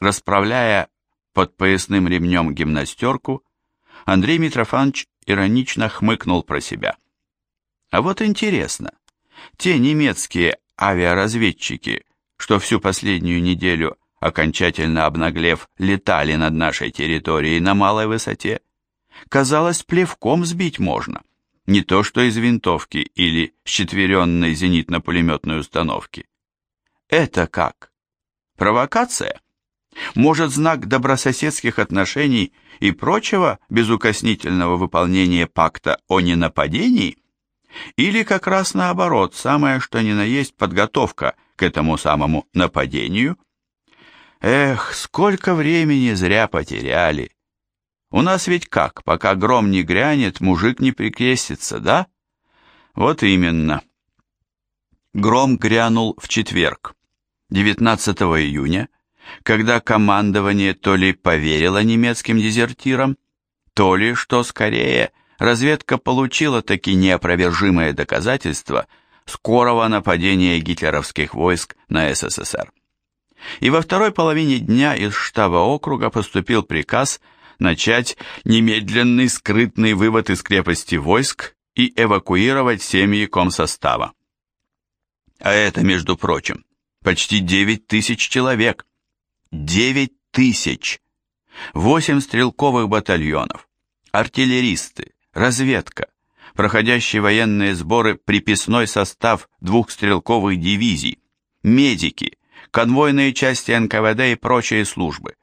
Расправляя под поясным ремнем гимнастерку, Андрей Митрофанович иронично хмыкнул про себя. А вот интересно, те немецкие авиаразведчики, что всю последнюю неделю, окончательно обнаглев, летали над нашей территорией на малой высоте, казалось, плевком сбить можно, не то что из винтовки или с четверенной зенитно-пулеметной установки. Это как? Провокация? Может, знак добрососедских отношений и прочего безукоснительного выполнения пакта о ненападении? Или как раз наоборот, самое что ни на есть подготовка к этому самому нападению? Эх, сколько времени зря потеряли. У нас ведь как, пока гром не грянет, мужик не прикрестится, да? Вот именно. Гром грянул в четверг, 19 июня, когда командование то ли поверило немецким дезертирам, то ли, что скорее, разведка получила таки неопровержимое доказательство скорого нападения гитлеровских войск на СССР. И во второй половине дня из штаба округа поступил приказ начать немедленный скрытный вывод из крепости войск и эвакуировать семьи комсостава. А это, между прочим, почти 9 тысяч человек. 9 тысяч! Восемь стрелковых батальонов, артиллеристы, разведка, проходящий военные сборы приписной состав двух стрелковых дивизий, медики, конвойные части НКВД и прочие службы,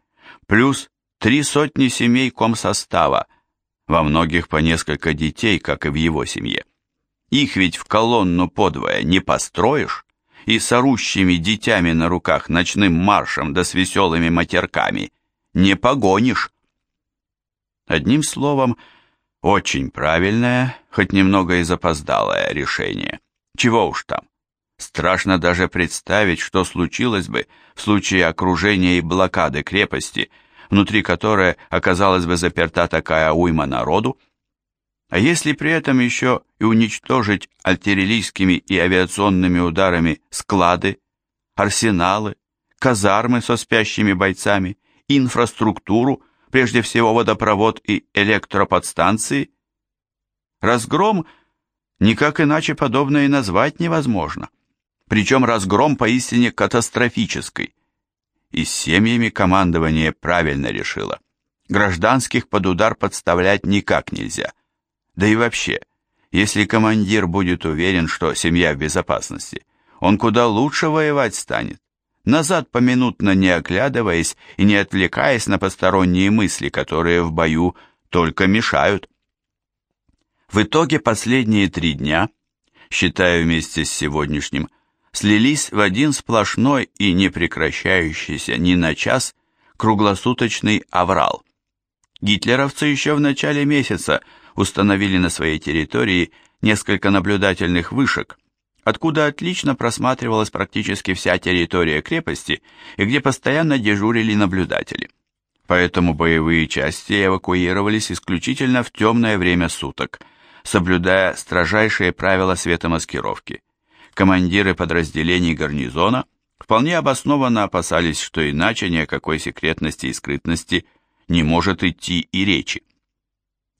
плюс три сотни семей комсостава, во многих по несколько детей, как и в его семье. Их ведь в колонну подвое не построишь и с орущими детьми на руках ночным маршем да с веселыми матерками не погонишь. Одним словом, очень правильное, хоть немного и запоздалое решение. Чего уж там. Страшно даже представить, что случилось бы в случае окружения и блокады крепости, внутри которой оказалась бы заперта такая уйма народу, а если при этом еще и уничтожить артиллерийскими и авиационными ударами склады, арсеналы, казармы со спящими бойцами, инфраструктуру, прежде всего водопровод и электроподстанции, разгром никак иначе подобное и назвать невозможно. Причем разгром поистине катастрофический. И с семьями командование правильно решило. Гражданских под удар подставлять никак нельзя. Да и вообще, если командир будет уверен, что семья в безопасности, он куда лучше воевать станет, назад поминутно не оглядываясь и не отвлекаясь на посторонние мысли, которые в бою только мешают. В итоге последние три дня, считая вместе с сегодняшним, слились в один сплошной и не прекращающийся ни на час круглосуточный аврал. Гитлеровцы еще в начале месяца установили на своей территории несколько наблюдательных вышек, откуда отлично просматривалась практически вся территория крепости и где постоянно дежурили наблюдатели. Поэтому боевые части эвакуировались исключительно в темное время суток, соблюдая строжайшие правила светомаскировки. Командиры подразделений гарнизона вполне обоснованно опасались, что иначе ни о какой секретности и скрытности не может идти и речи.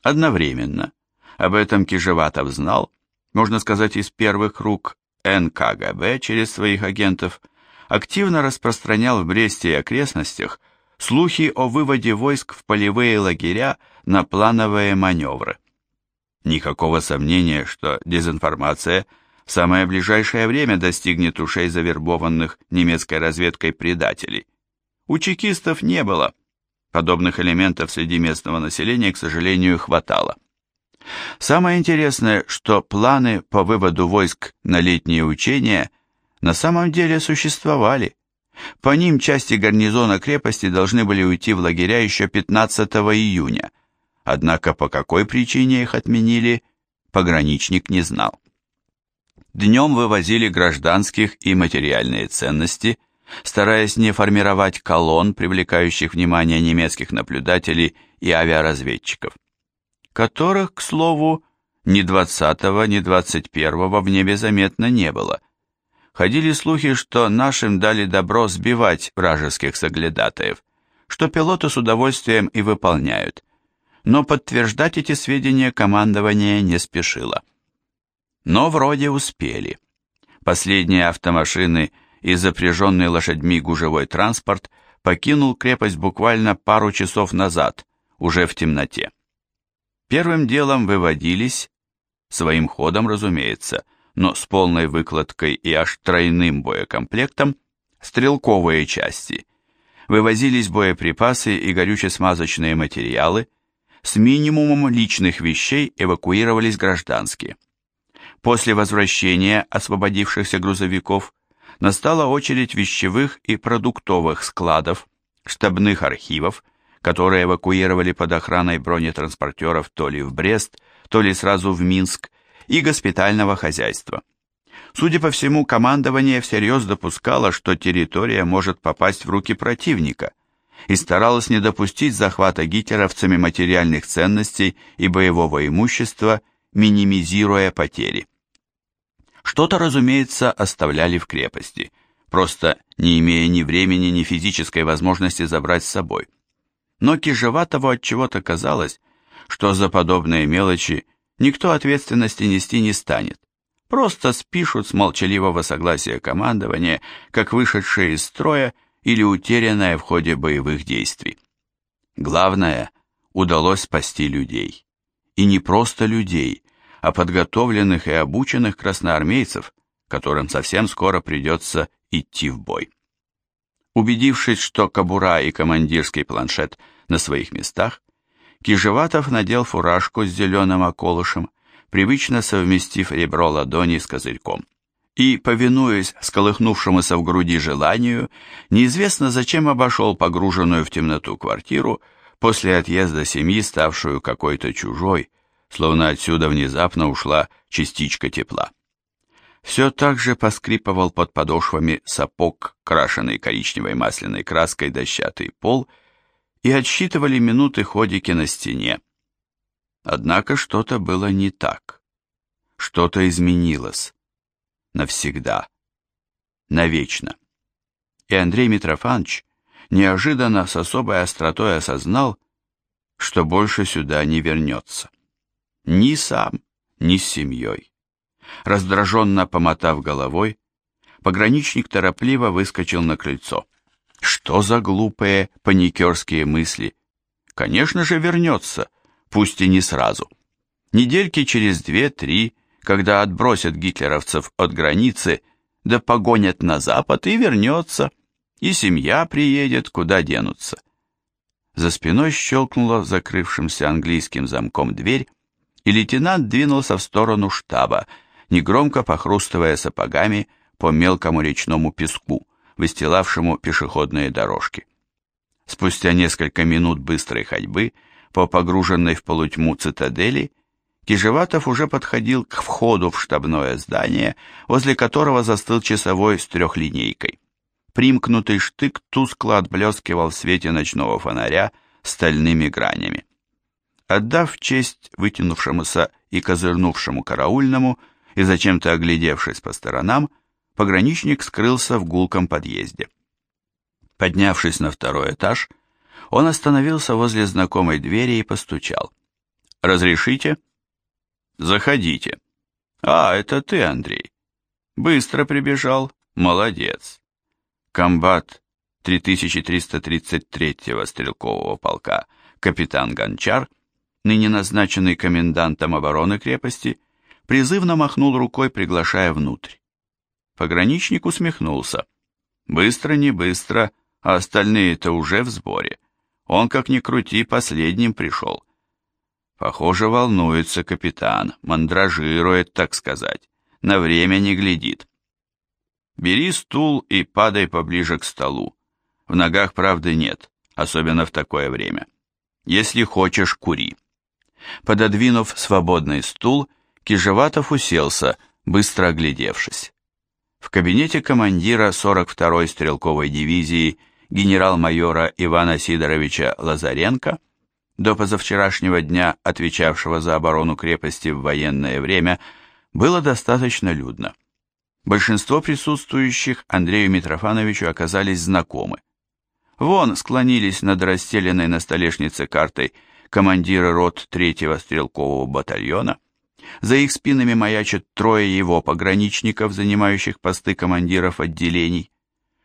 Одновременно, об этом Кижеватов знал, можно сказать, из первых рук НКГБ через своих агентов, активно распространял в Бресте и окрестностях слухи о выводе войск в полевые лагеря на плановые маневры. Никакого сомнения, что дезинформация в самое ближайшее время достигнет ушей завербованных немецкой разведкой предателей. У чекистов не было, Подобных элементов среди местного населения, к сожалению, хватало. Самое интересное, что планы по выводу войск на летние учения на самом деле существовали. По ним части гарнизона крепости должны были уйти в лагеря еще 15 июня, однако по какой причине их отменили, пограничник не знал. Днем вывозили гражданских и материальные ценности, стараясь не формировать колонн, привлекающих внимание немецких наблюдателей и авиаразведчиков, которых, к слову, ни 20-го, ни 21-го в небе заметно не было. Ходили слухи, что нашим дали добро сбивать вражеских соглядатаев, что пилоты с удовольствием и выполняют, но подтверждать эти сведения командование не спешило. Но вроде успели. Последние автомашины и запряженный лошадьми гужевой транспорт покинул крепость буквально пару часов назад, уже в темноте. Первым делом выводились, своим ходом, разумеется, но с полной выкладкой и аж тройным боекомплектом, стрелковые части. Вывозились боеприпасы и горюче-смазочные материалы, с минимумом личных вещей эвакуировались гражданские. После возвращения освободившихся грузовиков настала очередь вещевых и продуктовых складов, штабных архивов, которые эвакуировали под охраной бронетранспортеров то ли в Брест, то ли сразу в Минск, и госпитального хозяйства. Судя по всему, командование всерьез допускало, что территория может попасть в руки противника, и старалось не допустить захвата гитлеровцами материальных ценностей и боевого имущества, минимизируя потери. Что-то, разумеется, оставляли в крепости, просто не имея ни времени, ни физической возможности забрать с собой. Но Кижеватову от чего-то казалось, что за подобные мелочи никто ответственности нести не станет. Просто спишут с молчаливого согласия командования, как вышедшие из строя или утерянное в ходе боевых действий. Главное, удалось спасти людей. И не просто людей, а подготовленных и обученных красноармейцев, которым совсем скоро придется идти в бой. Убедившись, что кобура и командирский планшет на своих местах, Кижеватов надел фуражку с зеленым околышем, привычно совместив ребро ладони с козырьком. И, повинуясь сколыхнувшемуся в груди желанию, неизвестно зачем обошел погруженную в темноту квартиру после отъезда семьи, ставшую какой-то чужой, словно отсюда внезапно ушла частичка тепла. Все так же поскрипывал под подошвами сапог, крашеный коричневой масляной краской дощатый пол, и отсчитывали минуты ходики на стене. Однако что-то было не так. Что-то изменилось. Навсегда. Навечно. И Андрей Митрофанович неожиданно с особой остротой осознал, что больше сюда не вернется. Ни сам, ни с семьей. Раздраженно помотав головой, пограничник торопливо выскочил на крыльцо. Что за глупые паникерские мысли? Конечно же вернется, пусть и не сразу. Недельки через две-три, когда отбросят гитлеровцев от границы, да погонят на запад и вернется, и семья приедет, куда денутся. За спиной щелкнула закрывшимся английским замком дверь, и лейтенант двинулся в сторону штаба, негромко похрустывая сапогами по мелкому речному песку, выстилавшему пешеходные дорожки. Спустя несколько минут быстрой ходьбы по погруженной в полутьму цитадели, Кижеватов уже подходил к входу в штабное здание, возле которого застыл часовой с трехлинейкой. Примкнутый штык тускло отблескивал в свете ночного фонаря стальными гранями. Отдав честь вытянувшемуся и козырнувшему караульному и зачем-то оглядевшись по сторонам, пограничник скрылся в гулком подъезде. Поднявшись на второй этаж, он остановился возле знакомой двери и постучал. «Разрешите?» «Заходите». «А, это ты, Андрей. Быстро прибежал. Молодец». Комбат 3333-го стрелкового полка капитан Гончар ныне назначенный комендантом обороны крепости, призывно махнул рукой, приглашая внутрь. Пограничник усмехнулся. Быстро, не быстро, а остальные-то уже в сборе. Он, как ни крути, последним пришел. Похоже, волнуется капитан, мандражирует, так сказать, на время не глядит. Бери стул и падай поближе к столу. В ногах правды нет, особенно в такое время. Если хочешь, кури. Пододвинув свободный стул, Кижеватов уселся, быстро оглядевшись. В кабинете командира 42-й стрелковой дивизии генерал-майора Ивана Сидоровича Лазаренко, до позавчерашнего дня отвечавшего за оборону крепости в военное время, было достаточно людно. Большинство присутствующих Андрею Митрофановичу оказались знакомы. Вон склонились над расстеленной на столешнице картой командиры рот третьего стрелкового батальона. За их спинами маячат трое его пограничников, занимающих посты командиров отделений.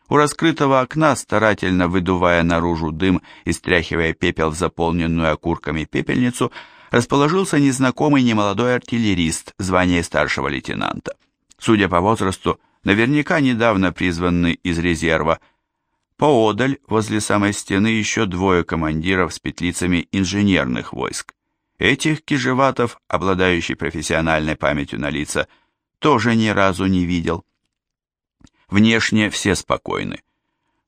У раскрытого окна, старательно выдувая наружу дым и стряхивая пепел в заполненную окурками пепельницу, расположился незнакомый немолодой артиллерист звания старшего лейтенанта. Судя по возрасту, наверняка недавно призванный из резерва. Поодаль, возле самой стены, еще двое командиров с петлицами инженерных войск. Этих кижеватов, обладающий профессиональной памятью на лица, тоже ни разу не видел. Внешне все спокойны.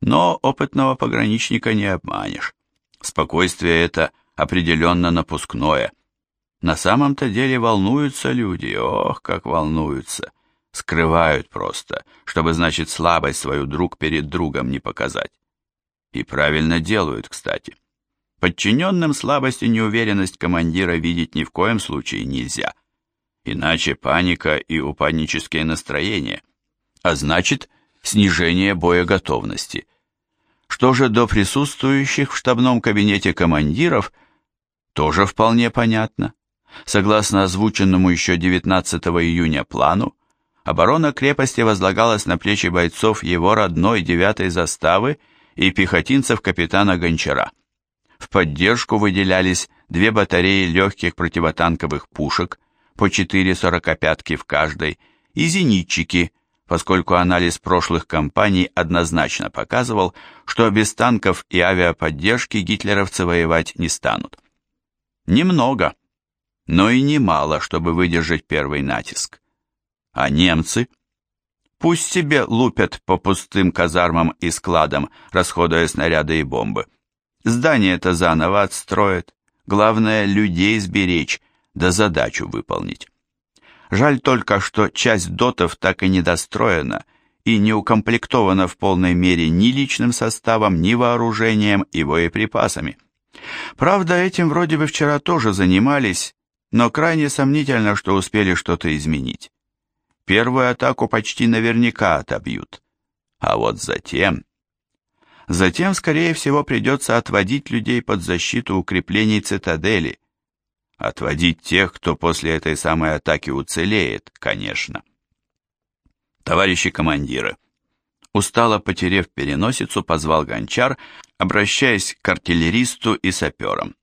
Но опытного пограничника не обманешь. Спокойствие это определенно напускное. На самом-то деле волнуются люди, ох, как волнуются. Скрывают просто, чтобы, значит, слабость свою друг перед другом не показать. И правильно делают, кстати. Подчиненным слабость и неуверенность командира видеть ни в коем случае нельзя. Иначе паника и упаднические настроения. А значит, снижение боеготовности. Что же до присутствующих в штабном кабинете командиров, тоже вполне понятно. Согласно озвученному еще 19 июня плану, оборона крепости возлагалась на плечи бойцов его родной 9-й заставы и пехотинцев капитана Гончара. В поддержку выделялись две батареи легких противотанковых пушек, по 4 сорокопятки в каждой, и зенитчики – поскольку анализ прошлых кампаний однозначно показывал, что без танков и авиаподдержки гитлеровцы воевать не станут. Немного, но и немало, чтобы выдержать первый натиск. А немцы? Пусть себе лупят по пустым казармам и складам, расходуя снаряды и бомбы. Здание-то заново отстроят. Главное, людей сберечь, да задачу выполнить. Жаль только, что часть дотов так и не достроена и не укомплектована в полной мере ни личным составом, ни вооружением и боеприпасами. Правда, этим вроде бы вчера тоже занимались, но крайне сомнительно, что успели что-то изменить. Первую атаку почти наверняка отобьют. А вот затем... Затем, скорее всего, придется отводить людей под защиту укреплений цитадели, Отводить тех, кто после этой самой атаки уцелеет, конечно. Товарищи командиры, устало потерев переносицу, позвал гончар, обращаясь к артиллеристу и саперам.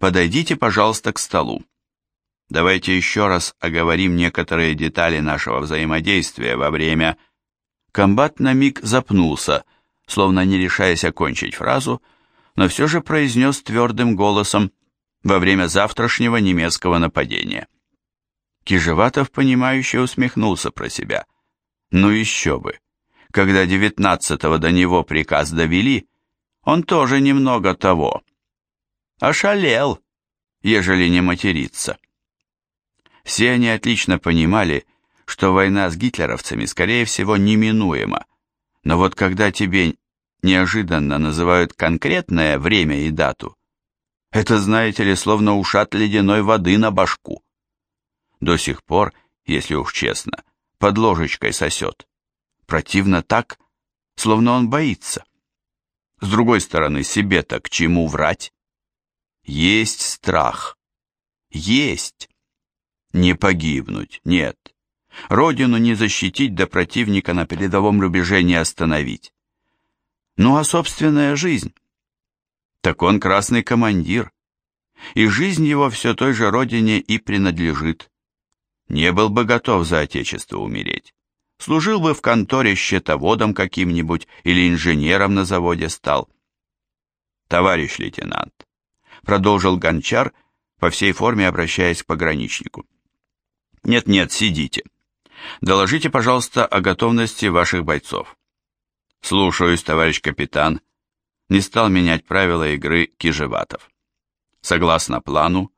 Подойдите, пожалуйста, к столу. Давайте еще раз оговорим некоторые детали нашего взаимодействия во время... Комбат на миг запнулся, словно не решаясь окончить фразу, но все же произнес твердым голосом во время завтрашнего немецкого нападения. Кижеватов, понимающе усмехнулся про себя. Ну еще бы. Когда девятнадцатого до него приказ довели, он тоже немного того. Ошалел, ежели не материться. Все они отлично понимали, что война с гитлеровцами, скорее всего, неминуема. Но вот когда тебе неожиданно называют конкретное время и дату, это, знаете ли, словно ушат ледяной воды на башку. До сих пор, если уж честно, под ложечкой сосет. Противно так, словно он боится. С другой стороны, себе-то к чему врать? Есть страх. Есть. Не погибнуть, нет. Родину не защитить, да противника на передовом рубеже не остановить. Ну а собственная жизнь? так он красный командир, и жизнь его все той же родине и принадлежит. Не был бы готов за отечество умереть. Служил бы в конторе счетоводом каким-нибудь или инженером на заводе стал. Товарищ лейтенант, продолжил Гончар, по всей форме обращаясь к пограничнику. Нет-нет, сидите. Доложите, пожалуйста, о готовности ваших бойцов. Слушаюсь, товарищ капитан, не стал менять правила игры Кижеватов. Согласно плану,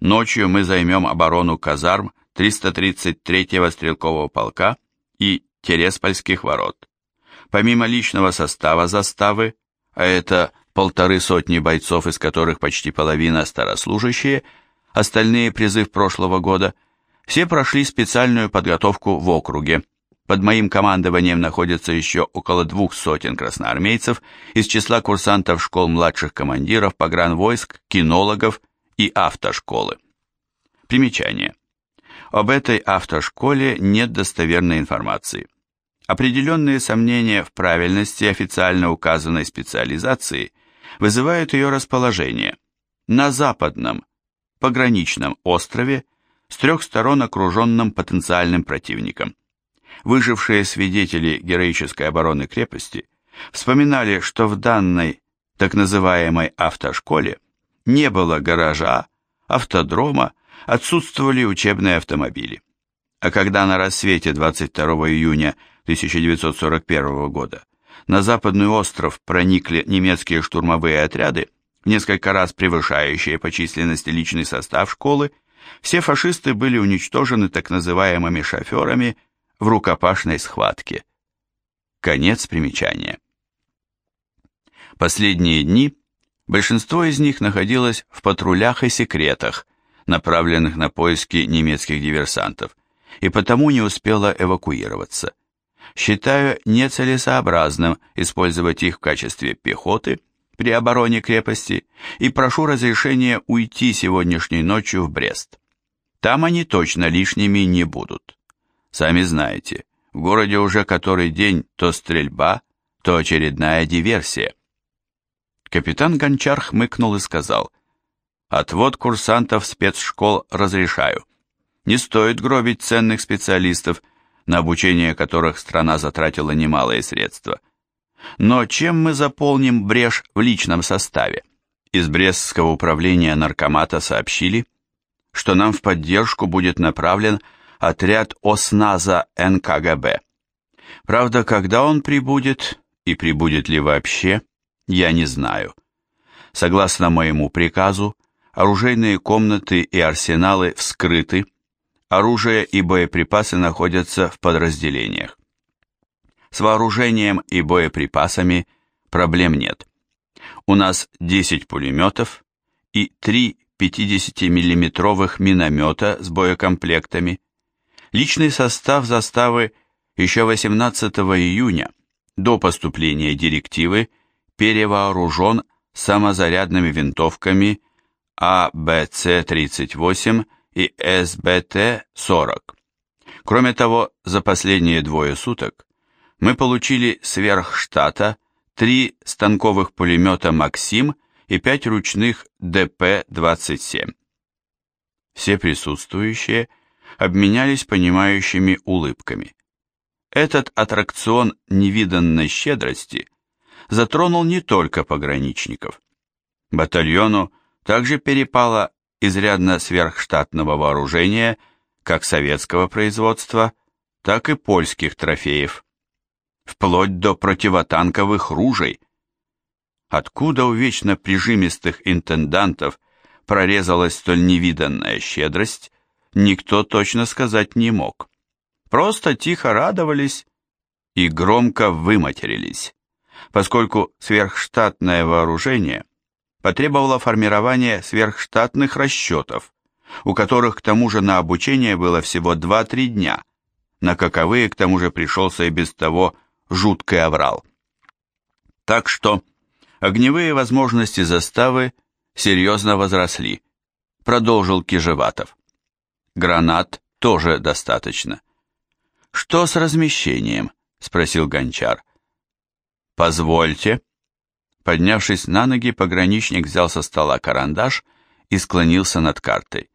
ночью мы займем оборону казарм 333-го стрелкового полка и Тереспольских ворот. Помимо личного состава заставы, а это полторы сотни бойцов, из которых почти половина старослужащие, остальные призыв прошлого года, все прошли специальную подготовку в округе. Под моим командованием находится еще около двух сотен красноармейцев из числа курсантов школ младших командиров, погранвойск, кинологов и автошколы. Примечание. Об этой автошколе нет достоверной информации. Определенные сомнения в правильности официально указанной специализации вызывают ее расположение на западном, пограничном острове с трех сторон окруженном потенциальным противником. Выжившие свидетели героической обороны крепости вспоминали, что в данной так называемой автошколе не было гаража, автодрома, отсутствовали учебные автомобили. А когда на рассвете 22 июня 1941 года на западный остров проникли немецкие штурмовые отряды, несколько раз превышающие по численности личный состав школы, все фашисты были уничтожены так называемыми шоферами в рукопашной схватке. Конец примечания. Последние дни большинство из них находилось в патрулях и секретах, направленных на поиски немецких диверсантов, и потому не успело эвакуироваться. Считаю нецелесообразным использовать их в качестве пехоты при обороне крепости и прошу разрешения уйти сегодняшней ночью в Брест. Там они точно лишними не будут. Сами знаете, в городе уже который день то стрельба, то очередная диверсия. Капитан Гончар хмыкнул и сказал, «Отвод курсантов спецшкол разрешаю. Не стоит гробить ценных специалистов, на обучение которых страна затратила немалые средства. Но чем мы заполним брешь в личном составе? Из Брестского управления наркомата сообщили, что нам в поддержку будет направлен отряд ОСНАЗа НКГБ. Правда, когда он прибудет и прибудет ли вообще, я не знаю. Согласно моему приказу, оружейные комнаты и арсеналы вскрыты, оружие и боеприпасы находятся в подразделениях. С вооружением и боеприпасами проблем нет. У нас 10 пулеметов и 3 50-миллиметровых миномета с боекомплектами. Личный состав заставы еще 18 июня, до поступления директивы, перевооружен самозарядными винтовками АБЦ-38 и СБТ-40. Кроме того, за последние двое суток мы получили сверх штата три станковых пулемета «Максим» и пять ручных ДП-27. Все присутствующие обменялись понимающими улыбками. Этот аттракцион невиданной щедрости затронул не только пограничников. Батальону также перепало изрядно сверхштатного вооружения как советского производства, так и польских трофеев, вплоть до противотанковых ружей. Откуда у вечно прижимистых интендантов прорезалась столь невиданная щедрость, никто точно сказать не мог. Просто тихо радовались и громко выматерились, поскольку сверхштатное вооружение потребовало формирования сверхштатных расчетов, у которых к тому же на обучение было всего 2-3 дня, на каковые к тому же пришелся и без того жуткий аврал. Так что огневые возможности заставы серьезно возросли, продолжил Кижеватов. Гранат тоже достаточно. Что с размещением? спросил Гончар. Позвольте, Поднявшись на ноги, пограничник взял со стола карандаш и склонился над картой,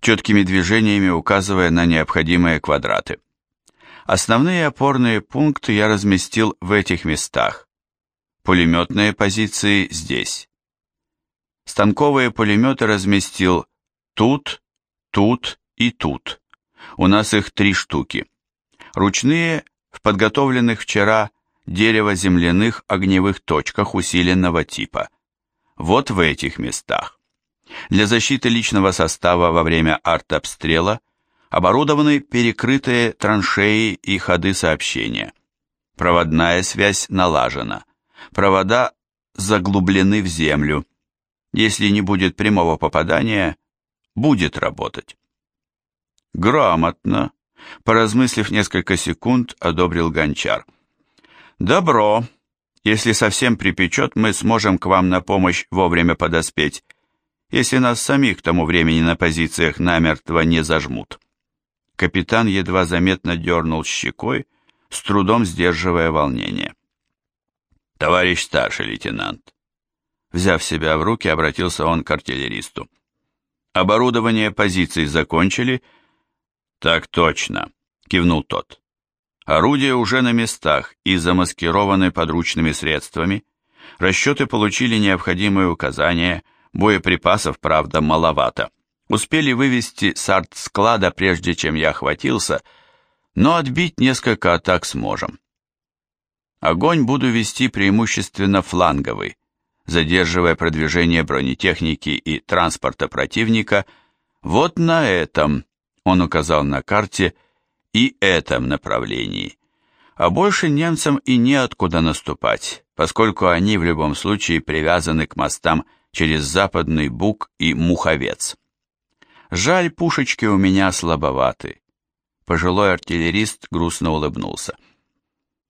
четкими движениями указывая на необходимые квадраты. Основные опорные пункты я разместил в этих местах. Пулеметные позиции здесь. Станковые пулеметы разместил тут, тут и тут. У нас их три штуки. Ручные в подготовленных вчера дерево-земляных огневых точках усиленного типа. Вот в этих местах. Для защиты личного состава во время артобстрела оборудованы перекрытые траншеи и ходы сообщения. Проводная связь налажена. Провода заглублены в землю. Если не будет прямого попадания, будет работать. Грамотно, Поразмыслив несколько секунд, одобрил гончар. «Добро. Если совсем припечет, мы сможем к вам на помощь вовремя подоспеть, если нас самих к тому времени на позициях намертво не зажмут». Капитан едва заметно дернул щекой, с трудом сдерживая волнение. «Товарищ старший лейтенант!» Взяв себя в руки, обратился он к артиллеристу. «Оборудование позиций закончили?» «Так точно», — кивнул тот. «Орудия уже на местах и замаскированы подручными средствами. Расчеты получили необходимые указания, боеприпасов, правда, маловато. Успели вывести с арт-склада, прежде чем я охватился, но отбить несколько атак сможем. Огонь буду вести преимущественно фланговый, задерживая продвижение бронетехники и транспорта противника вот на этом, он указал на карте, и этом направлении. А больше немцам и неоткуда наступать, поскольку они в любом случае привязаны к мостам через Западный Буг и Муховец. Жаль, пушечки у меня слабоваты. Пожилой артиллерист грустно улыбнулся.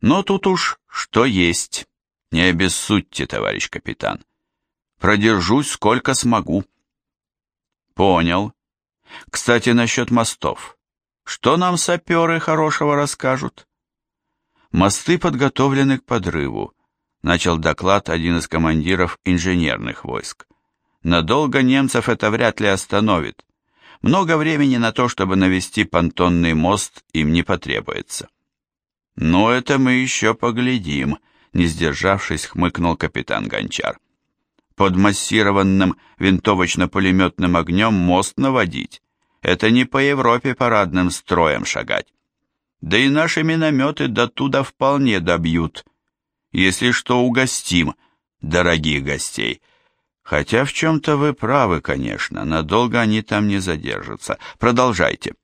Но тут уж что есть. Не обессудьте, товарищ капитан. Продержусь сколько смогу. Понял. Кстати, насчет мостов. Что нам саперы хорошего расскажут? Мосты подготовлены к подрыву, начал доклад один из командиров инженерных войск. Надолго немцев это вряд ли остановит. Много времени на то, чтобы навести понтонный мост, им не потребуется. Но это мы еще поглядим, не сдержавшись, хмыкнул капитан Гончар. Под массированным винтовочно-пулеметным огнем мост наводить — это не по Европе парадным строем шагать. Да и наши минометы до туда вполне добьют. Если что, угостим, дорогих гостей. Хотя в чем-то вы правы, конечно, надолго они там не задержатся. Продолжайте.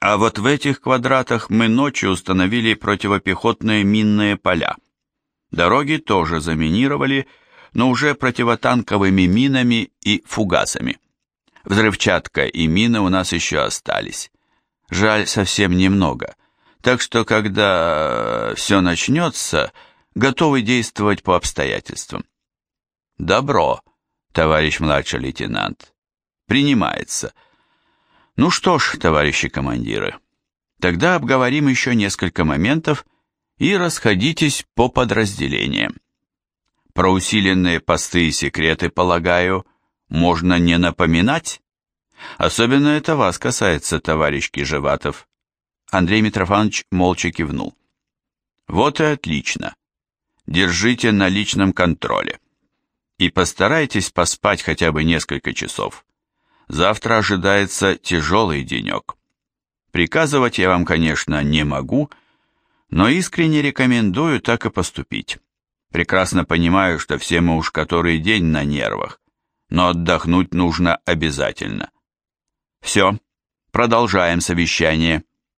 А вот в этих квадратах мы ночью установили противопехотные минные поля. Дороги тоже заминировали, но уже противотанковыми минами и фугасами. Взрывчатка и мины у нас еще остались. Жаль, совсем немного. Так что, когда все начнется, готовы действовать по обстоятельствам. Добро, товарищ младший лейтенант. Принимается. Ну что ж, товарищи командиры, тогда обговорим еще несколько моментов и расходитесь по подразделениям. Про усиленные посты и секреты, полагаю, можно не напоминать? Особенно это вас касается, товарищ Кижеватов. Андрей Митрофанович молча кивнул. Вот и отлично. Держите на личном контроле. И постарайтесь поспать хотя бы несколько часов. Завтра ожидается тяжелый денек. Приказывать я вам, конечно, не могу, но искренне рекомендую так и поступить. Прекрасно понимаю, что все мы уж который день на нервах, но отдохнуть нужно обязательно. Все, продолжаем совещание.